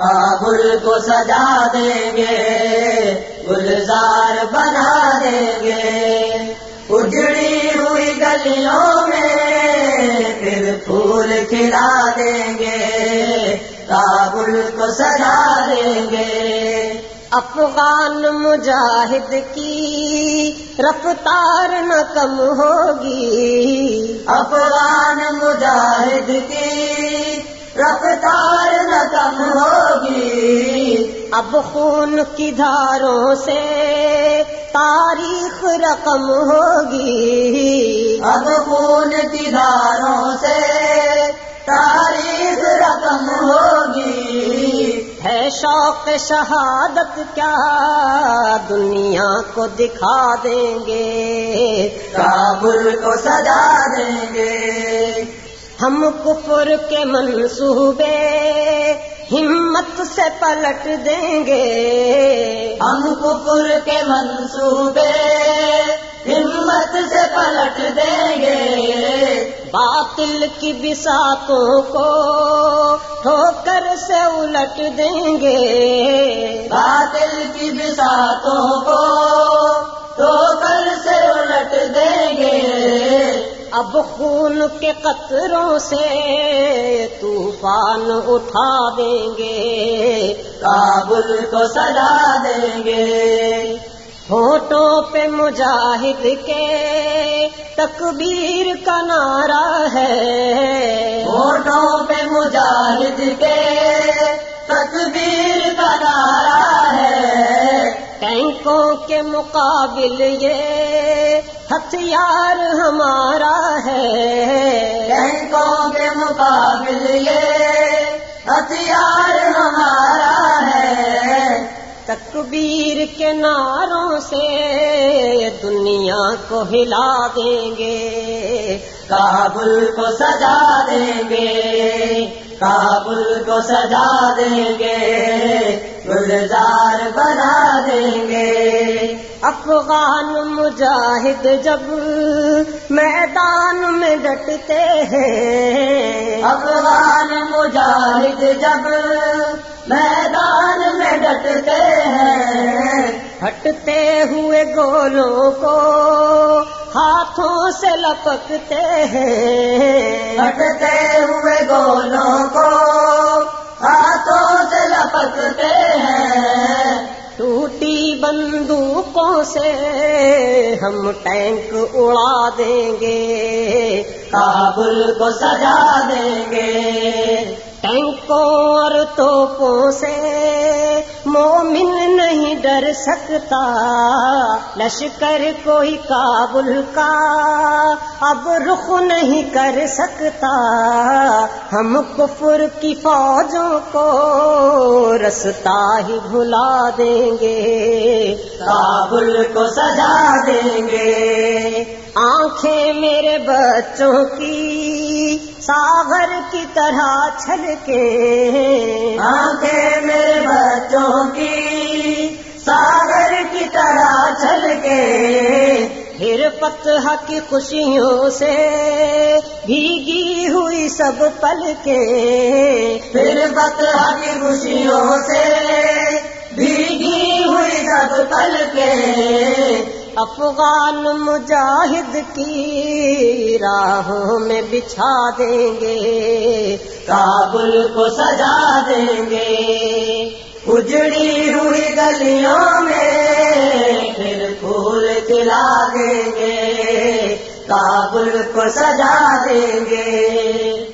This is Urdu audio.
کابل کو سجا دیں گے گلزار بنا دیں گے۔ اجڑی ہوئی گلیوں میں پھر پھول کھلا دیں گے کابل کو سجا دیں گے۔ افغان مجاہد کی رفتار نہ کم ہوگی۔ افغان مجاہد کی رفتار نہ کم ہوگی۔ اب خون کی دھاروں سے تاریخ رقم ہوگی۔ اب خون کی دھاروں سے تاریخ رقم ہوگی۔ ہے شوق شہادت کیا دنیا کو دکھا دیں گے؟ کابل کو سجا دیں گے۔ ہم کفر کے منصوبے ہمت سے پلٹ دیں گے۔ ہم کفر کے منصوبے ہمت سے پلٹ دیں گے۔ باطل کی بساتوں کو ٹھوکر سے الٹ دیں گے۔ باطل کی بساتوں کو اب خون کے قطروں سے طوفان اٹھا دیں گے۔ کابل کو سجا دیں گے۔ ہوٹوں پہ مجاہد کے تکبیر کا نعرہ ہے۔ ہوٹوں پہ مجاہد کے تکبیر کا نعرہ ہے۔ ٹینکوں کے مقابل یہ ہتھیار ہمارا ہے۔ ٹینکوں کے مقابل یہ ہتھیار ہمارا ہے۔ تکبیر کے نعروں سے دنیا کو ہلا دیں گے۔ کابل کو سجا دیں گے۔ کابل کو سجا دیں گے۔ گلزار بنا دیں گے۔ افغان مجاہد جب میدان میں ڈٹتے ہیں۔ افغان مجاہد جب میدان میں ڈٹتے ہٹتے ہوئے گولوں کو ہاتھوں سے لپکتے ہیں۔ ہٹتے ہوئے گولوں کو ہاتھوں سے لپکتے ہیں۔ ٹوٹی بندوقوں سے ہم ٹینک اڑا دیں گے۔ کابل کو سجا دیں گے۔ ٹینکوں اور توپوں سے مومن ڈر سکتا، لشکر کوئی کابل کا اب رخ نہیں کر سکتا۔ ہم کفر کی فوجوں کو رستا ہی بھلا دیں گے، کابل کو سجا دیں گے۔ آنکھیں میرے بچوں کی ساغر کی طرح چھل کے آنکھیں میرے بچوں کی پھر فتح کی خوشیوں سے بھیگی ہوئی سب پل کے۔ پھر بتا کی خوشیوں سے بھیگی ہوئی سب پل کے۔ افغان مجاہد کی راہوں میں بچھا دیں گے، کابل کو سجا دیں گے۔ اجڑی ہوئی گلیوں میں دلا دیں گے کابل کو سجا دیں گے۔